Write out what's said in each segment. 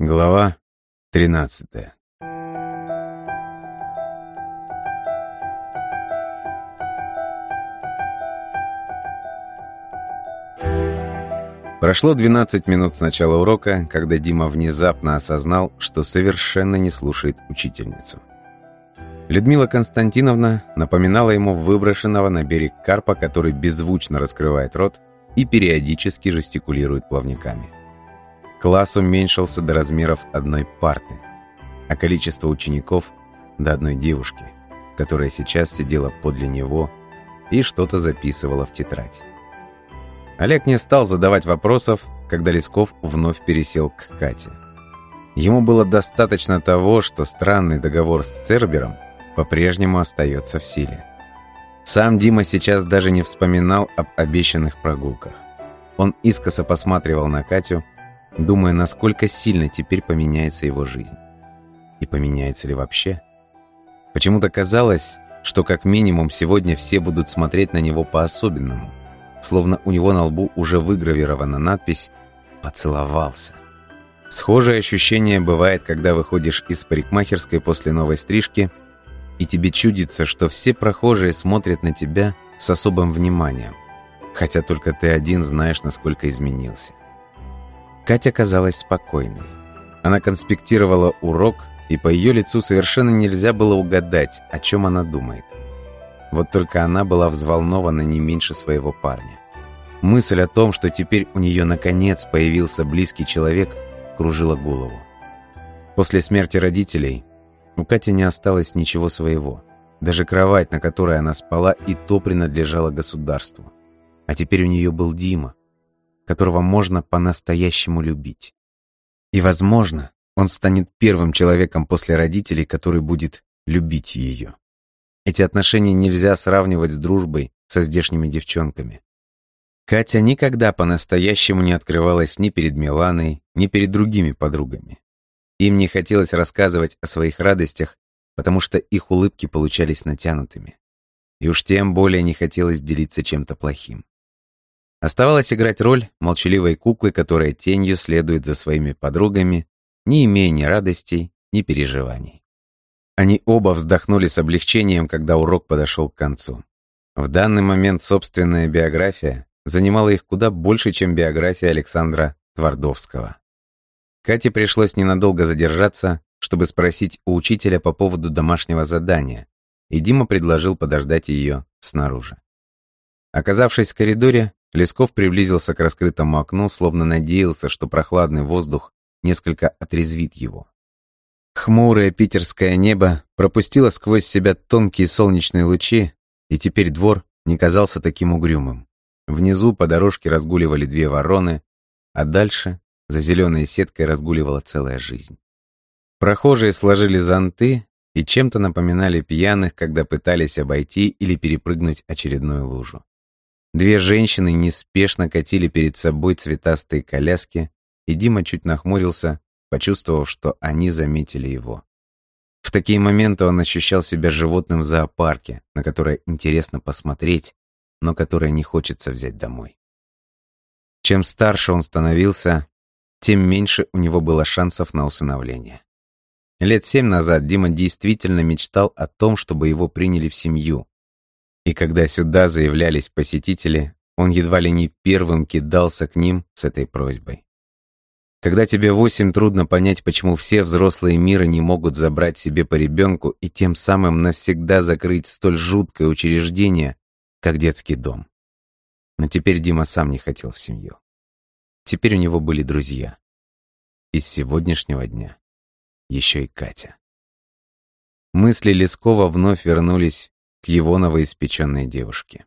Глава 13 Прошло 12 минут с начала урока, когда Дима внезапно осознал, что совершенно не слушает учительницу. Людмила Константиновна напоминала ему выброшенного на берег карпа, который беззвучно раскрывает рот и периодически жестикулирует плавниками. Класс уменьшился до размеров одной парты, а количество учеников – до одной девушки, которая сейчас сидела подле него и что-то записывала в тетрадь. Олег не стал задавать вопросов, когда Лесков вновь пересел к Кате. Ему было достаточно того, что странный договор с Цербером по-прежнему остается в силе. Сам Дима сейчас даже не вспоминал об обещанных прогулках. Он искоса посматривал на Катю, думая, насколько сильно теперь поменяется его жизнь. И поменяется ли вообще? Почему-то казалось, что как минимум сегодня все будут смотреть на него по-особенному словно у него на лбу уже выгравирована надпись «Поцеловался». Схожее ощущение бывает, когда выходишь из парикмахерской после новой стрижки, и тебе чудится, что все прохожие смотрят на тебя с особым вниманием, хотя только ты один знаешь, насколько изменился. Катя казалась спокойной. Она конспектировала урок, и по ее лицу совершенно нельзя было угадать, о чем она думает. Вот только она была взволнована не меньше своего парня. Мысль о том, что теперь у нее наконец появился близкий человек, кружила голову. После смерти родителей у Кати не осталось ничего своего. Даже кровать, на которой она спала, и то принадлежала государству. А теперь у нее был Дима, которого можно по-настоящему любить. И, возможно, он станет первым человеком после родителей, который будет любить ее. Эти отношения нельзя сравнивать с дружбой со здешними девчонками. Катя никогда по-настоящему не открывалась ни перед Миланой, ни перед другими подругами. Им не хотелось рассказывать о своих радостях, потому что их улыбки получались натянутыми. И уж тем более не хотелось делиться чем-то плохим. Оставалось играть роль молчаливой куклы, которая тенью следует за своими подругами, не имея ни радостей, ни переживаний. Они оба вздохнули с облегчением, когда урок подошел к концу. В данный момент собственная биография занимала их куда больше, чем биография Александра Твардовского. Кате пришлось ненадолго задержаться, чтобы спросить у учителя по поводу домашнего задания, и Дима предложил подождать ее снаружи. Оказавшись в коридоре, Лесков приблизился к раскрытому окну, словно надеялся, что прохладный воздух несколько отрезвит его. Хмурое питерское небо пропустило сквозь себя тонкие солнечные лучи, и теперь двор не казался таким угрюмым. Внизу по дорожке разгуливали две вороны, а дальше за зеленой сеткой разгуливала целая жизнь. Прохожие сложили зонты и чем-то напоминали пьяных, когда пытались обойти или перепрыгнуть очередную лужу. Две женщины неспешно катили перед собой цветастые коляски, и Дима чуть нахмурился, почувствовав, что они заметили его. В такие моменты он ощущал себя животным в зоопарке, на которое интересно посмотреть, но которое не хочется взять домой. Чем старше он становился, тем меньше у него было шансов на усыновление. Лет семь назад Дима действительно мечтал о том, чтобы его приняли в семью. И когда сюда заявлялись посетители, он едва ли не первым кидался к ним с этой просьбой. Когда тебе восемь, трудно понять, почему все взрослые мира не могут забрать себе по ребенку и тем самым навсегда закрыть столь жуткое учреждение, как детский дом. Но теперь Дима сам не хотел в семью. Теперь у него были друзья. Из сегодняшнего дня еще и Катя. Мысли Лескова вновь вернулись к его новоиспеченной девушке.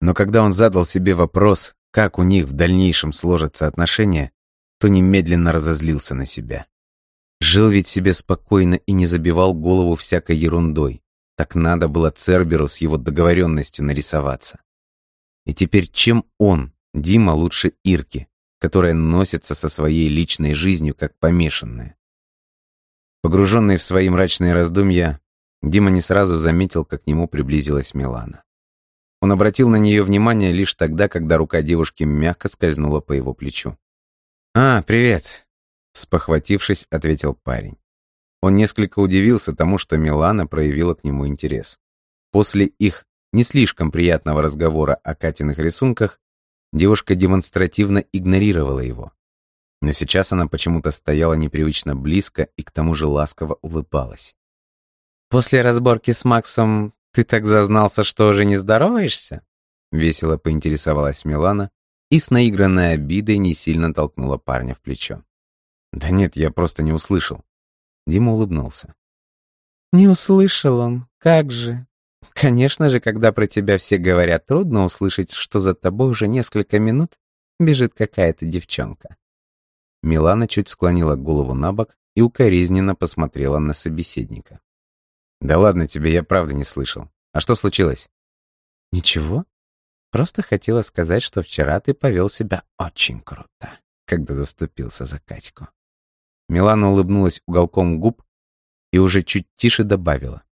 Но когда он задал себе вопрос, как у них в дальнейшем сложатся отношения, то немедленно разозлился на себя. Жил ведь себе спокойно и не забивал голову всякой ерундой. Так надо было Церберу с его договоренностью нарисоваться. И теперь чем он, Дима, лучше Ирки, которая носится со своей личной жизнью как помешанная? Погруженный в свои мрачные раздумья, Дима не сразу заметил, как к нему приблизилась Милана. Он обратил на нее внимание лишь тогда, когда рука девушки мягко скользнула по его плечу. «А, привет. Спохватившись, ответил парень. Он несколько удивился тому, что Милана проявила к нему интерес. После их не слишком приятного разговора о Катиных рисунках девушка демонстративно игнорировала его. Но сейчас она почему-то стояла непривычно близко и к тому же ласково улыбалась. «После разборки с Максом ты так зазнался, что уже не здороваешься?» Весело поинтересовалась Милана и с наигранной обидой не сильно толкнула парня в плечо. «Да нет, я просто не услышал». Дима улыбнулся. «Не услышал он, как же. Конечно же, когда про тебя все говорят, трудно услышать, что за тобой уже несколько минут бежит какая-то девчонка». Милана чуть склонила голову на бок и укоризненно посмотрела на собеседника. «Да ладно тебе, я правда не слышал. А что случилось?» «Ничего. Просто хотела сказать, что вчера ты повел себя очень круто, когда заступился за Катьку». Милана улыбнулась уголком губ и уже чуть тише добавила.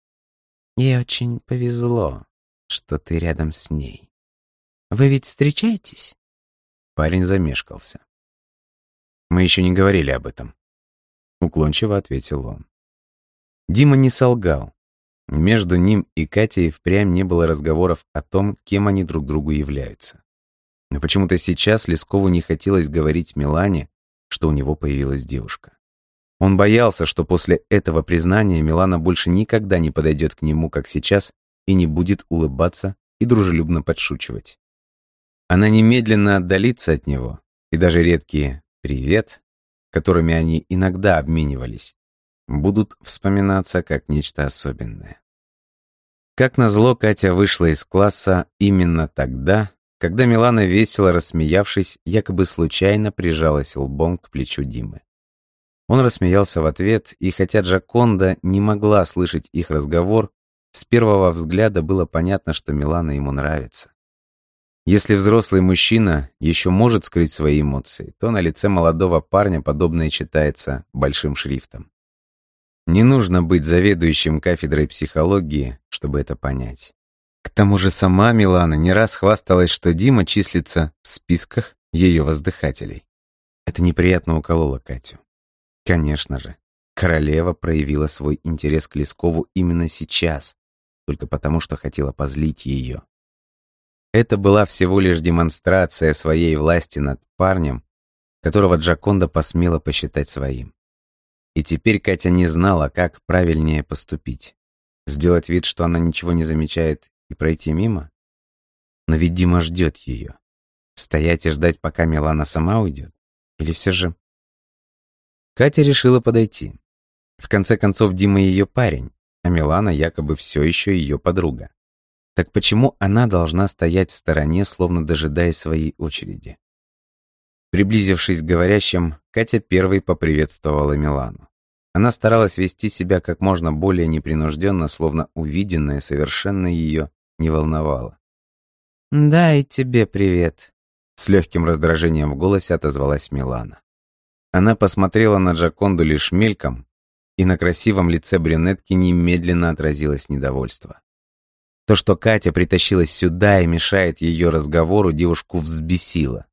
Ей очень повезло, что ты рядом с ней. Вы ведь встречаетесь?» Парень замешкался. «Мы еще не говорили об этом», — уклончиво ответил он. Дима не солгал. Между ним и Катей впрямь не было разговоров о том, кем они друг другу являются. Но почему-то сейчас Лескову не хотелось говорить Милане, что у него появилась девушка. Он боялся, что после этого признания Милана больше никогда не подойдет к нему, как сейчас, и не будет улыбаться и дружелюбно подшучивать. Она немедленно отдалится от него, и даже редкие «привет», которыми они иногда обменивались, будут вспоминаться как нечто особенное. Как назло, Катя вышла из класса именно тогда, когда Милана, весело рассмеявшись, якобы случайно прижалась лбом к плечу Димы. Он рассмеялся в ответ, и хотя Джаконда не могла слышать их разговор, с первого взгляда было понятно, что Милана ему нравится. Если взрослый мужчина еще может скрыть свои эмоции, то на лице молодого парня подобное читается большим шрифтом. Не нужно быть заведующим кафедрой психологии, чтобы это понять. К тому же сама Милана не раз хвасталась, что Дима числится в списках ее воздыхателей. Это неприятно укололо Катю. Конечно же, королева проявила свой интерес к Лескову именно сейчас, только потому, что хотела позлить ее. Это была всего лишь демонстрация своей власти над парнем, которого Джаконда посмела посчитать своим. И теперь Катя не знала, как правильнее поступить. Сделать вид, что она ничего не замечает, и пройти мимо? Но ведь Дима ждет ее. Стоять и ждать, пока Милана сама уйдет? Или все же Катя решила подойти. В конце концов, Дима ее парень, а Милана якобы все еще ее подруга. Так почему она должна стоять в стороне, словно дожидаясь своей очереди? Приблизившись к говорящим, Катя первой поприветствовала Милану. Она старалась вести себя как можно более непринужденно, словно увиденное совершенно ее не волновало. «Да, и тебе привет», — с легким раздражением в голосе отозвалась Милана. Она посмотрела на Джаконду лишь мельком, и на красивом лице брюнетки немедленно отразилось недовольство. То, что Катя притащилась сюда и мешает ее разговору, девушку взбесило.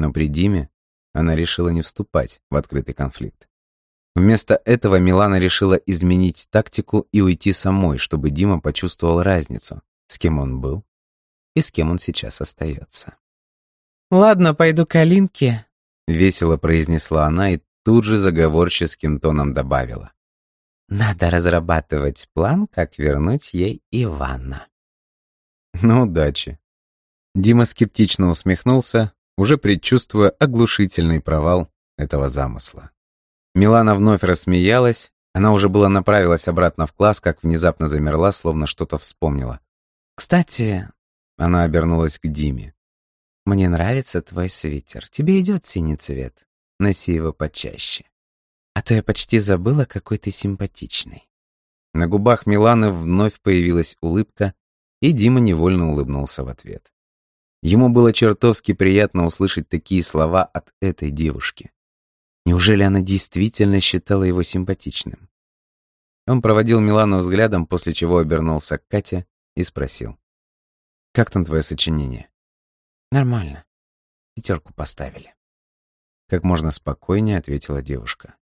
Но при Диме она решила не вступать в открытый конфликт. Вместо этого Милана решила изменить тактику и уйти самой, чтобы Дима почувствовал разницу, с кем он был и с кем он сейчас остается. «Ладно, пойду к Алинке, Весело произнесла она и тут же заговорческим тоном добавила. Надо разрабатывать план, как вернуть ей Ивана. Ну, удачи. Дима скептично усмехнулся, уже предчувствуя оглушительный провал этого замысла. Милана вновь рассмеялась, она уже была направилась обратно в класс, как внезапно замерла, словно что-то вспомнила. «Кстати...» — она обернулась к Диме. Мне нравится твой свитер. Тебе идет синий цвет. Носи его почаще. А то я почти забыла, какой ты симпатичный». На губах Миланы вновь появилась улыбка, и Дима невольно улыбнулся в ответ. Ему было чертовски приятно услышать такие слова от этой девушки. Неужели она действительно считала его симпатичным? Он проводил Милану взглядом, после чего обернулся к Кате и спросил. «Как там твое сочинение?» Нормально. Пятерку поставили. как можно спокойнее ответила девушка.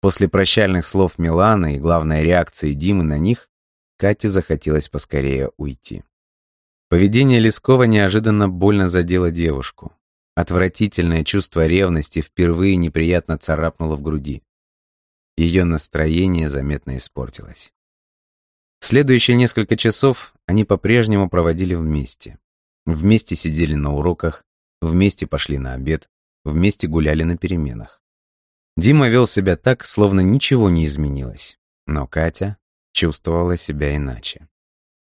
После прощальных слов Милана и главной реакции Димы на них, Кате захотелось поскорее уйти. Поведение Лескова неожиданно больно задело девушку. Отвратительное чувство ревности впервые неприятно царапнуло в груди. Ее настроение заметно испортилось. Следующие несколько часов они по-прежнему проводили вместе. Вместе сидели на уроках, вместе пошли на обед, вместе гуляли на переменах. Дима вел себя так, словно ничего не изменилось. Но Катя чувствовала себя иначе.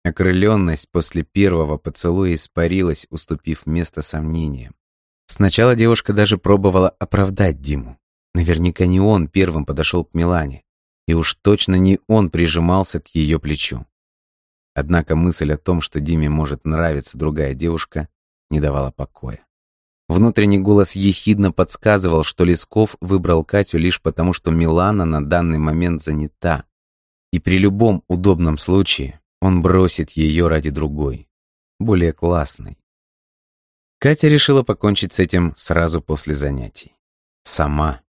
Окрыленность после первого поцелуя испарилась, уступив место сомнениям. Сначала девушка даже пробовала оправдать Диму. Наверняка не он первым подошел к Милане, и уж точно не он прижимался к ее плечу. Однако мысль о том, что Диме может нравиться другая девушка, не давала покоя. Внутренний голос ехидно подсказывал, что Лесков выбрал Катю лишь потому, что Милана на данный момент занята, и при любом удобном случае он бросит ее ради другой, более классной. Катя решила покончить с этим сразу после занятий. Сама.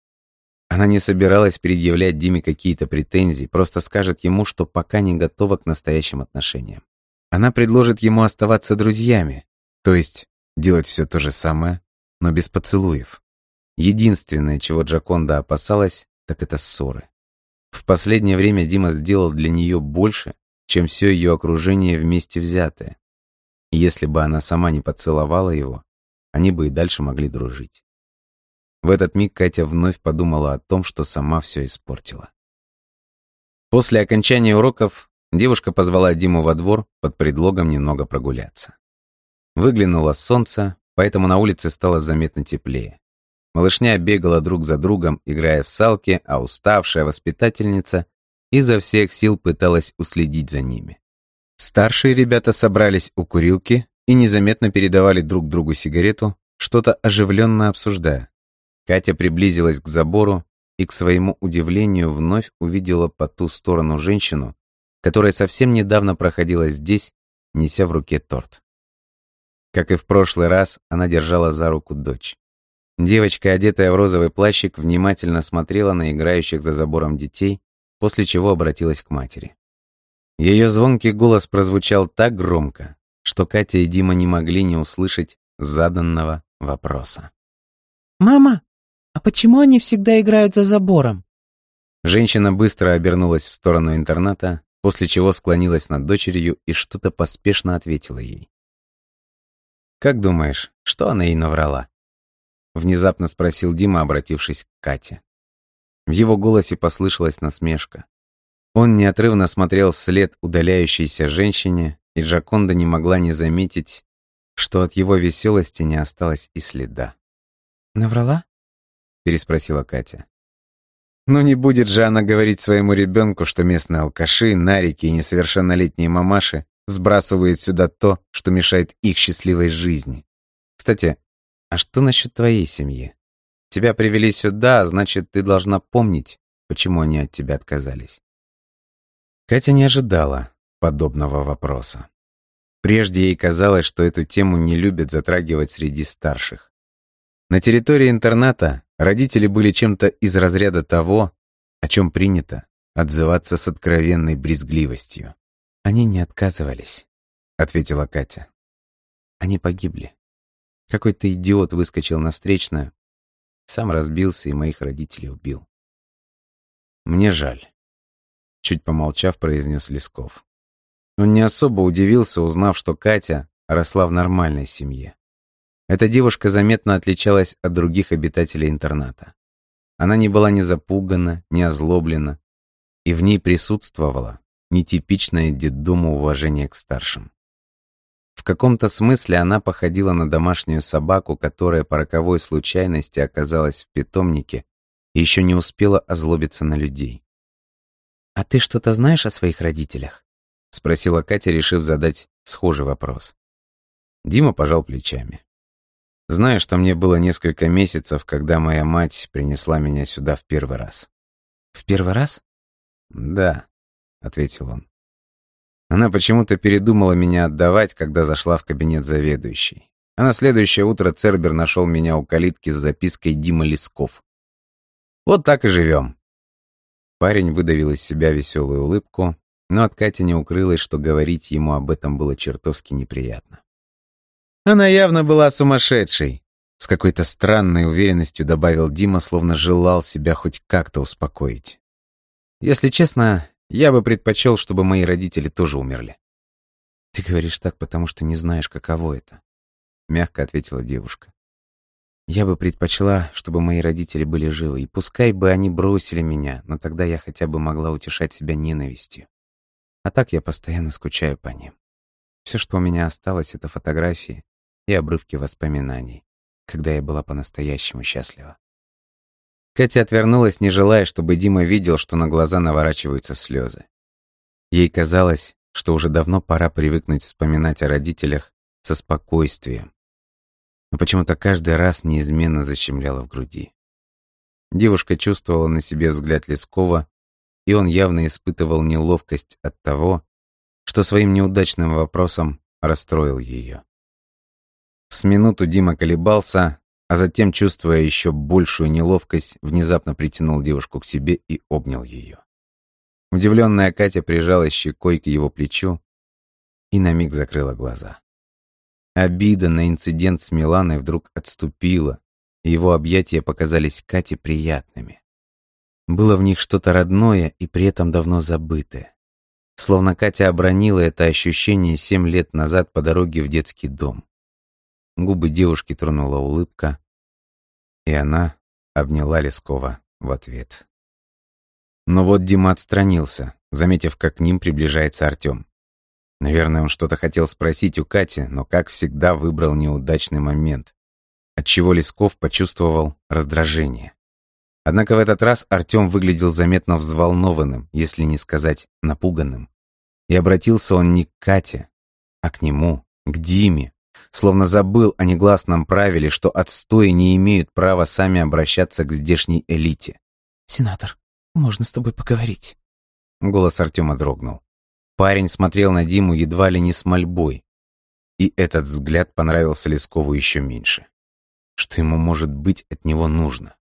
Она не собиралась предъявлять Диме какие-то претензии, просто скажет ему, что пока не готова к настоящим отношениям. Она предложит ему оставаться друзьями, то есть делать все то же самое, но без поцелуев. Единственное, чего Джаконда опасалась, так это ссоры. В последнее время Дима сделал для нее больше, чем все ее окружение вместе взятое. И если бы она сама не поцеловала его, они бы и дальше могли дружить. В этот миг Катя вновь подумала о том, что сама все испортила. После окончания уроков девушка позвала Диму во двор под предлогом немного прогуляться. Выглянуло солнце, поэтому на улице стало заметно теплее. Малышня бегала друг за другом, играя в салки, а уставшая воспитательница изо всех сил пыталась уследить за ними. Старшие ребята собрались у курилки и незаметно передавали друг другу сигарету, что-то оживленно обсуждая. Катя приблизилась к забору и, к своему удивлению, вновь увидела по ту сторону женщину, которая совсем недавно проходила здесь, неся в руке торт. Как и в прошлый раз, она держала за руку дочь. Девочка, одетая в розовый плащик, внимательно смотрела на играющих за забором детей, после чего обратилась к матери. Ее звонкий голос прозвучал так громко, что Катя и Дима не могли не услышать заданного вопроса. «Мама, а почему они всегда играют за забором?» Женщина быстро обернулась в сторону интерната, после чего склонилась над дочерью и что-то поспешно ответила ей. «Как думаешь, что она ей наврала?» Внезапно спросил Дима, обратившись к Кате. В его голосе послышалась насмешка. Он неотрывно смотрел вслед удаляющейся женщине, и Джаконда не могла не заметить, что от его веселости не осталось и следа. «Наврала?» — переспросила Катя. «Ну не будет же она говорить своему ребенку, что местные алкаши, нарики и несовершеннолетние мамаши сбрасывают сюда то, что мешает их счастливой жизни. Кстати, а что насчет твоей семьи? Тебя привели сюда, значит, ты должна помнить, почему они от тебя отказались. Катя не ожидала подобного вопроса. Прежде ей казалось, что эту тему не любят затрагивать среди старших. На территории интерната родители были чем-то из разряда того, о чем принято отзываться с откровенной брезгливостью. «Они не отказывались», — ответила Катя. «Они погибли. Какой-то идиот выскочил на встречную, сам разбился и моих родителей убил. Мне жаль», — чуть помолчав, произнес Лесков. Он не особо удивился, узнав, что Катя росла в нормальной семье. Эта девушка заметно отличалась от других обитателей интерната. Она не была ни запугана, ни озлоблена, и в ней присутствовала нетипичное детдому уважение к старшим. В каком-то смысле она походила на домашнюю собаку, которая по роковой случайности оказалась в питомнике и еще не успела озлобиться на людей. «А ты что-то знаешь о своих родителях?» — спросила Катя, решив задать схожий вопрос. Дима пожал плечами. «Знаю, что мне было несколько месяцев, когда моя мать принесла меня сюда в первый раз». «В первый раз?» «Да», ответил он. Она почему-то передумала меня отдавать, когда зашла в кабинет заведующей. А на следующее утро Цербер нашел меня у калитки с запиской Дима Лесков. Вот так и живем. Парень выдавил из себя веселую улыбку, но от Кати не укрылось, что говорить ему об этом было чертовски неприятно. Она явно была сумасшедшей. С какой-то странной уверенностью добавил Дима, словно желал себя хоть как-то успокоить. Если честно, я бы предпочел, чтобы мои родители тоже умерли. Ты говоришь так, потому что не знаешь, каково это. Мягко ответила девушка. Я бы предпочла, чтобы мои родители были живы, и пускай бы они бросили меня, но тогда я хотя бы могла утешать себя ненавистью. А так я постоянно скучаю по ним. Все, что у меня осталось, это фотографии и обрывки воспоминаний, когда я была по-настоящему счастлива. Катя отвернулась, не желая, чтобы Дима видел, что на глаза наворачиваются слезы. Ей казалось, что уже давно пора привыкнуть вспоминать о родителях со спокойствием, но почему-то каждый раз неизменно защемляло в груди. Девушка чувствовала на себе взгляд Лескова, и он явно испытывал неловкость от того, что своим неудачным вопросом расстроил ее. С минуту Дима колебался, а затем, чувствуя еще большую неловкость, внезапно притянул девушку к себе и обнял ее. Удивленная Катя прижалась щекой к его плечу и на миг закрыла глаза. Обида на инцидент с Миланой вдруг отступила, и его объятия показались Кате приятными. Было в них что-то родное и при этом давно забытое. Словно Катя обронила это ощущение семь лет назад по дороге в детский дом. Губы девушки тронула улыбка, и она обняла Лескова в ответ. Но вот Дима отстранился, заметив, как к ним приближается Артем. Наверное, он что-то хотел спросить у Кати, но, как всегда, выбрал неудачный момент, отчего Лесков почувствовал раздражение. Однако в этот раз Артем выглядел заметно взволнованным, если не сказать напуганным. И обратился он не к Кате, а к нему, к Диме, словно забыл о негласном правиле, что отстои не имеют права сами обращаться к здешней элите. «Сенатор, можно с тобой поговорить?» Голос Артема дрогнул. Парень смотрел на Диму едва ли не с мольбой. И этот взгляд понравился Лескову еще меньше. Что ему, может быть, от него нужно?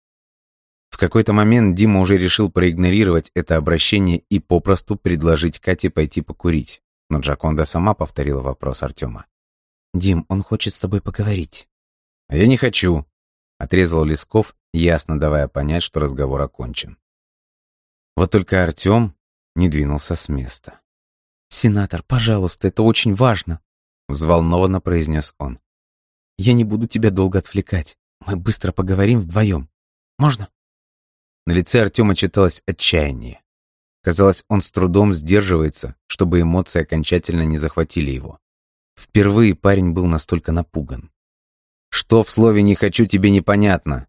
В какой-то момент Дима уже решил проигнорировать это обращение и попросту предложить Кате пойти покурить. Но Джаконда сама повторила вопрос Артема. «Дим, он хочет с тобой поговорить». «А я не хочу», — отрезал Лесков, ясно давая понять, что разговор окончен. Вот только Артем не двинулся с места. «Сенатор, пожалуйста, это очень важно», — взволнованно произнес он. «Я не буду тебя долго отвлекать. Мы быстро поговорим вдвоем. Можно?» На лице Артема читалось отчаяние. Казалось, он с трудом сдерживается, чтобы эмоции окончательно не захватили его. Впервые парень был настолько напуган. «Что в слове «не хочу» тебе непонятно?»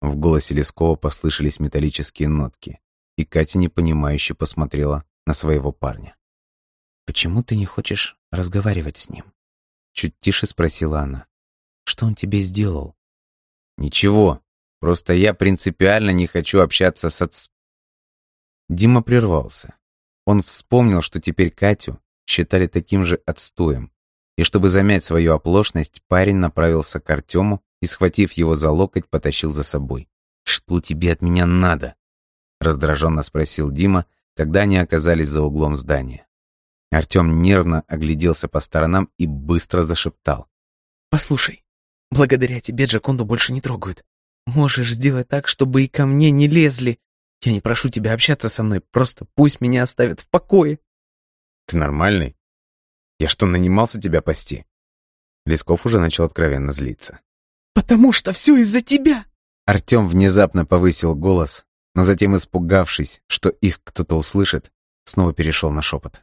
В голосе Лескова послышались металлические нотки, и Катя непонимающе посмотрела на своего парня. «Почему ты не хочешь разговаривать с ним?» Чуть тише спросила она. «Что он тебе сделал?» «Ничего. Просто я принципиально не хочу общаться с отц...» Дима прервался. Он вспомнил, что теперь Катю считали таким же отстоем, и чтобы замять свою оплошность, парень направился к Артему и, схватив его за локоть, потащил за собой. «Что тебе от меня надо?» раздраженно спросил Дима, когда они оказались за углом здания. Артем нервно огляделся по сторонам и быстро зашептал. «Послушай, благодаря тебе Джаконду больше не трогают. Можешь сделать так, чтобы и ко мне не лезли. Я не прошу тебя общаться со мной, просто пусть меня оставят в покое». «Ты нормальный? Я что, нанимался тебя пасти?» Лесков уже начал откровенно злиться. «Потому что все из-за тебя!» Артем внезапно повысил голос, но затем, испугавшись, что их кто-то услышит, снова перешел на шепот.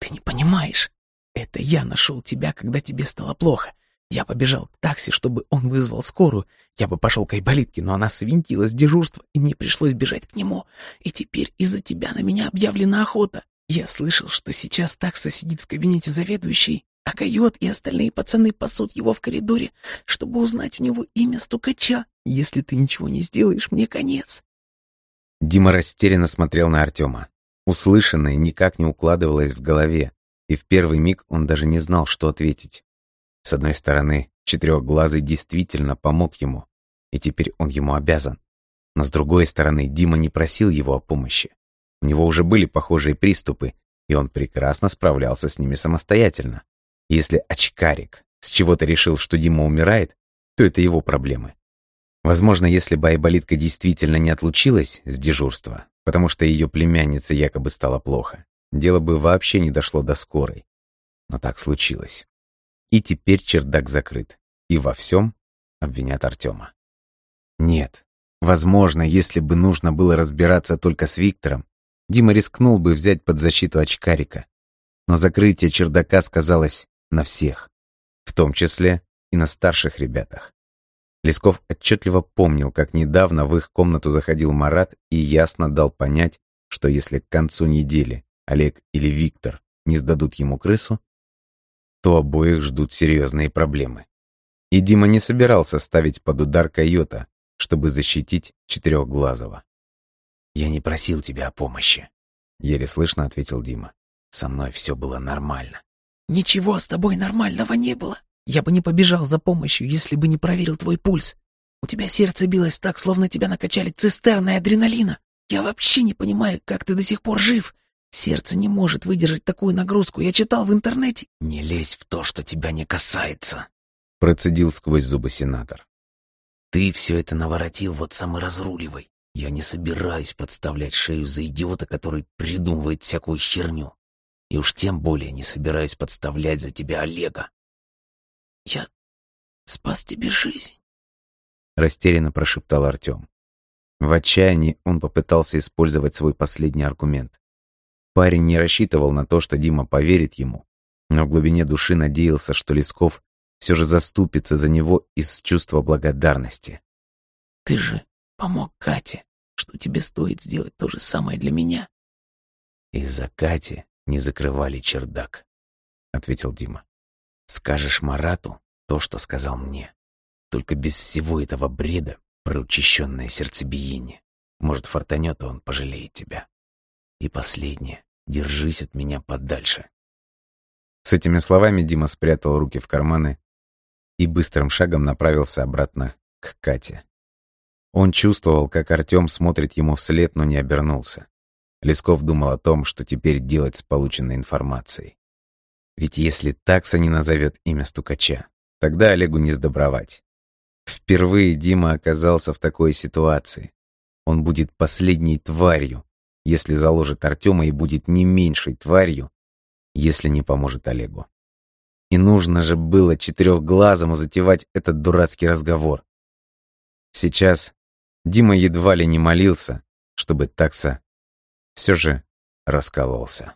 Ты не понимаешь. Это я нашел тебя, когда тебе стало плохо. Я побежал к такси, чтобы он вызвал скорую. Я бы пошел к Айболитке, но она свинтила с дежурства, и мне пришлось бежать к нему. И теперь из-за тебя на меня объявлена охота. Я слышал, что сейчас такса сидит в кабинете заведующей, а койот и остальные пацаны пасут его в коридоре, чтобы узнать у него имя стукача. Если ты ничего не сделаешь, мне конец. Дима растерянно смотрел на Артема. Услышанное никак не укладывалось в голове, и в первый миг он даже не знал, что ответить. С одной стороны, Четырехглазый действительно помог ему, и теперь он ему обязан. Но с другой стороны, Дима не просил его о помощи. У него уже были похожие приступы, и он прекрасно справлялся с ними самостоятельно. Если очкарик с чего-то решил, что Дима умирает, то это его проблемы. Возможно, если бы Айболитка действительно не отлучилась с дежурства, потому что ее племяннице якобы стало плохо, дело бы вообще не дошло до скорой. Но так случилось. И теперь чердак закрыт. И во всем обвинят Артема. Нет. Возможно, если бы нужно было разбираться только с Виктором, Дима рискнул бы взять под защиту очкарика. Но закрытие чердака сказалось на всех, в том числе и на старших ребятах. Лесков отчетливо помнил, как недавно в их комнату заходил Марат и ясно дал понять, что если к концу недели Олег или Виктор не сдадут ему крысу, то обоих ждут серьезные проблемы. И Дима не собирался ставить под удар койота, чтобы защитить Четырехглазого. «Я не просил тебя о помощи», — еле слышно ответил Дима. «Со мной все было нормально». «Ничего с тобой нормального не было. Я бы не побежал за помощью, если бы не проверил твой пульс. У тебя сердце билось так, словно тебя накачали цистерной адреналина. Я вообще не понимаю, как ты до сих пор жив. Сердце не может выдержать такую нагрузку. Я читал в интернете. Не лезь в то, что тебя не касается, процедил сквозь зубы сенатор. Ты все это наворотил, вот сам и разруливай. Я не собираюсь подставлять шею за идиота, который придумывает всякую херню. И уж тем более не собираюсь подставлять за тебя Олега. Я спас тебе жизнь. Растерянно прошептал Артем. В отчаянии он попытался использовать свой последний аргумент. Парень не рассчитывал на то, что Дима поверит ему, но в глубине души надеялся, что Лесков все же заступится за него из чувства благодарности. «Ты же помог Кате. Что тебе стоит сделать то же самое для меня?» «Из-за Кати не закрывали чердак», — ответил Дима. «Скажешь Марату то, что сказал мне. Только без всего этого бреда про учащенное сердцебиение. Может, фортанет, и он пожалеет тебя. И последнее. Держись от меня подальше. С этими словами Дима спрятал руки в карманы и быстрым шагом направился обратно к Кате. Он чувствовал, как Артем смотрит ему вслед, но не обернулся. Лесков думал о том, что теперь делать с полученной информацией. Ведь если такса не назовет имя стукача, тогда Олегу не сдобровать. Впервые Дима оказался в такой ситуации. Он будет последней тварью, если заложит Артема и будет не меньшей тварью, если не поможет Олегу. И нужно же было четырехглазому затевать этот дурацкий разговор. Сейчас Дима едва ли не молился, чтобы такса все же раскололся.